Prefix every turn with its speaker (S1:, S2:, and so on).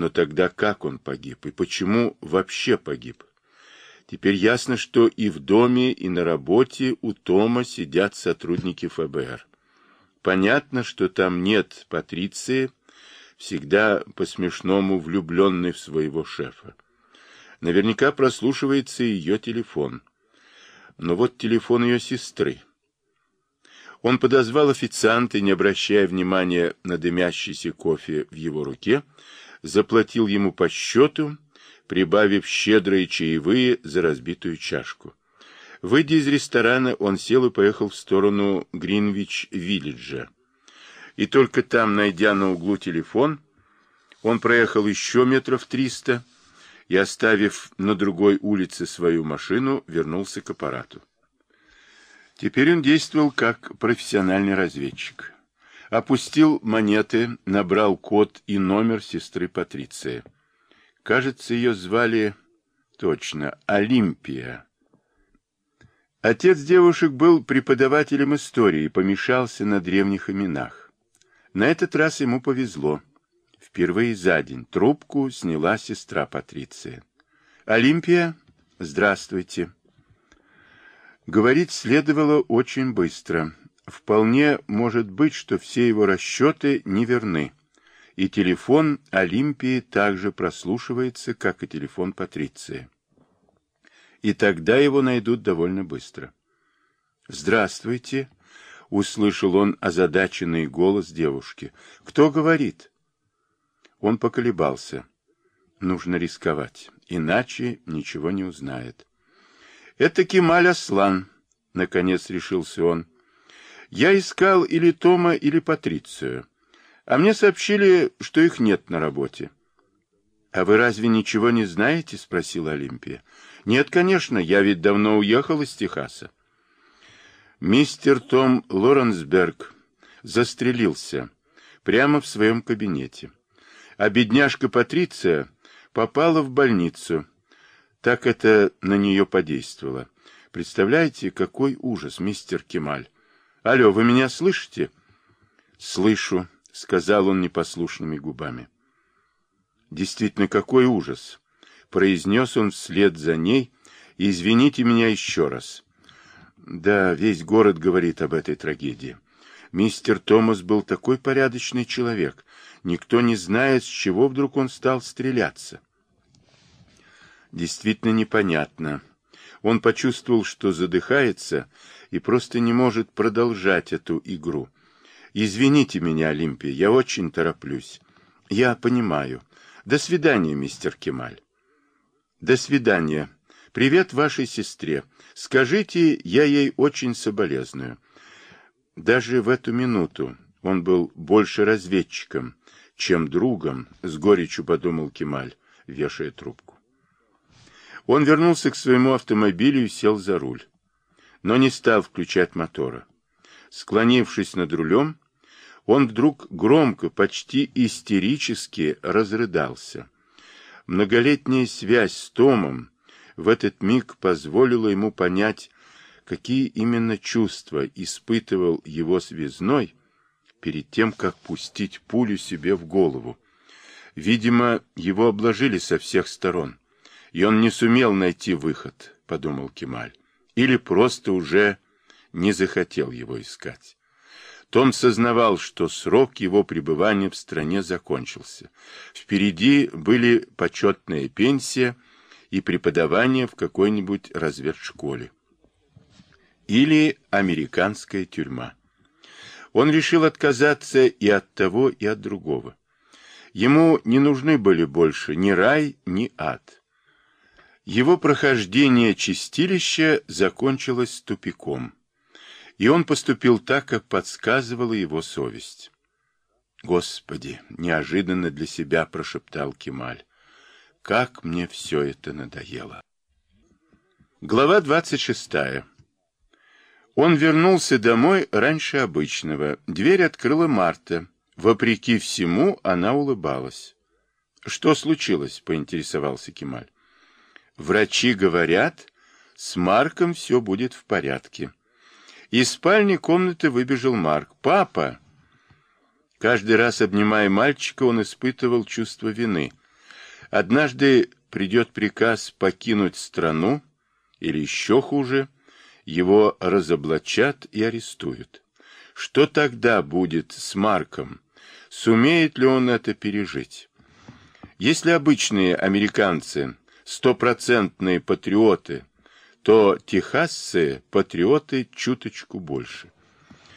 S1: Но тогда как он погиб и почему вообще погиб? Теперь ясно, что и в доме, и на работе у Тома сидят сотрудники ФБР. Понятно, что там нет Патриции, всегда по-смешному влюбленной в своего шефа. Наверняка прослушивается ее телефон. Но вот телефон ее сестры. Он подозвал официанта не обращая внимания на дымящийся кофе в его руке, заплатил ему по счету, прибавив щедрые чаевые за разбитую чашку. Выйдя из ресторана, он сел и поехал в сторону Гринвич-Виллиджа. И только там, найдя на углу телефон, он проехал еще метров триста и, оставив на другой улице свою машину, вернулся к аппарату. Теперь он действовал как профессиональный разведчик. Опустил монеты, набрал код и номер сестры Патриции. Кажется, ее звали точно Олимпия. Отец девушек был преподавателем истории и помешался на древних именах. На этот раз ему повезло. Впервые за день трубку сняла сестра Патриция. «Олимпия, здравствуйте». Говорить следовало очень быстро. Вполне может быть, что все его расчеты неверны, и телефон Олимпии также прослушивается, как и телефон Патриции. И тогда его найдут довольно быстро. «Здравствуйте!» — услышал он озадаченный голос девушки. «Кто говорит?» Он поколебался. Нужно рисковать, иначе ничего не узнает. Это Кемаль Аслан, наконец решился он. Я искал или Тома, или Патрицию. А мне сообщили, что их нет на работе. А вы разве ничего не знаете? спросила Олимпия. Нет, конечно, я ведь давно уехал из Техаса. Мистер Том Лоренсберг застрелился прямо в своем кабинете. А бедняжка Патриция попала в больницу так это на нее подействовало. Представляете, какой ужас, мистер Кемаль. Алло, вы меня слышите? Слышу, сказал он непослушными губами. Действительно, какой ужас, произнес он вслед за ней. Извините меня еще раз. Да, весь город говорит об этой трагедии. Мистер Томас был такой порядочный человек. Никто не знает, с чего вдруг он стал стреляться действительно непонятно. Он почувствовал, что задыхается и просто не может продолжать эту игру. «Извините меня, Олимпия, я очень тороплюсь. Я понимаю. До свидания, мистер Кемаль». «До свидания. Привет вашей сестре. Скажите, я ей очень соболезную». Даже в эту минуту он был больше разведчиком, чем другом, с горечью подумал Кемаль, вешая трубку. Он вернулся к своему автомобилю и сел за руль, но не стал включать мотора. Склонившись над рулем, он вдруг громко, почти истерически разрыдался. Многолетняя связь с Томом в этот миг позволила ему понять, какие именно чувства испытывал его связной перед тем, как пустить пулю себе в голову. Видимо, его обложили со всех сторон и он не сумел найти выход, — подумал Кемаль, или просто уже не захотел его искать. Том сознавал, что срок его пребывания в стране закончился. Впереди были почетная пенсия и преподавание в какой-нибудь разведшколе. Или американская тюрьма. Он решил отказаться и от того, и от другого. Ему не нужны были больше ни рай, ни ад. Его прохождение чистилища закончилось тупиком, и он поступил так, как подсказывала его совесть. «Господи!» — неожиданно для себя прошептал Кемаль. «Как мне все это надоело!» Глава двадцать шестая. Он вернулся домой раньше обычного. Дверь открыла Марта. Вопреки всему, она улыбалась. «Что случилось?» — поинтересовался Кемаль. Врачи говорят, с Марком все будет в порядке. Из спальни комнаты выбежал Марк. «Папа!» Каждый раз, обнимая мальчика, он испытывал чувство вины. Однажды придет приказ покинуть страну, или еще хуже, его разоблачат и арестуют. Что тогда будет с Марком? Сумеет ли он это пережить? Если обычные американцы стопроцентные патриоты, то техасцы патриоты чуточку больше.